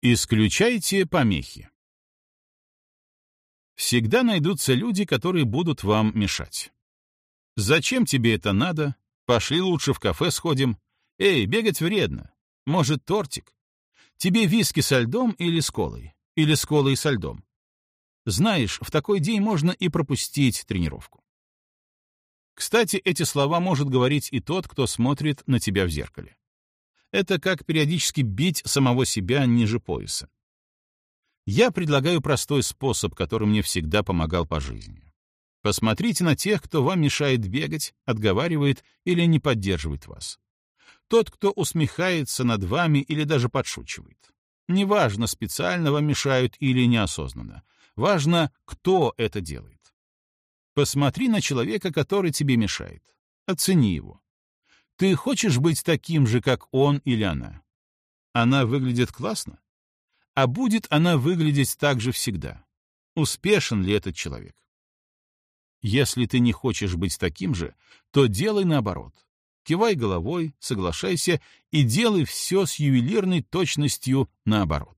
Исключайте помехи. Всегда найдутся люди, которые будут вам мешать. Зачем тебе это надо? Пошли лучше в кафе сходим. Эй, бегать вредно. Может, тортик? Тебе виски со льдом или с колой? Или с колой со льдом? Знаешь, в такой день можно и пропустить тренировку. Кстати, эти слова может говорить и тот, кто смотрит на тебя в зеркале. Это как периодически бить самого себя ниже пояса. Я предлагаю простой способ, который мне всегда помогал по жизни. Посмотрите на тех, кто вам мешает бегать, отговаривает или не поддерживает вас. Тот, кто усмехается над вами или даже подшучивает. Неважно, специально вам мешают или неосознанно. Важно, кто это делает. Посмотри на человека, который тебе мешает. Оцени его. Ты хочешь быть таким же, как он или она? Она выглядит классно? А будет она выглядеть так же всегда? Успешен ли этот человек? Если ты не хочешь быть таким же, то делай наоборот. Кивай головой, соглашайся и делай все с ювелирной точностью наоборот.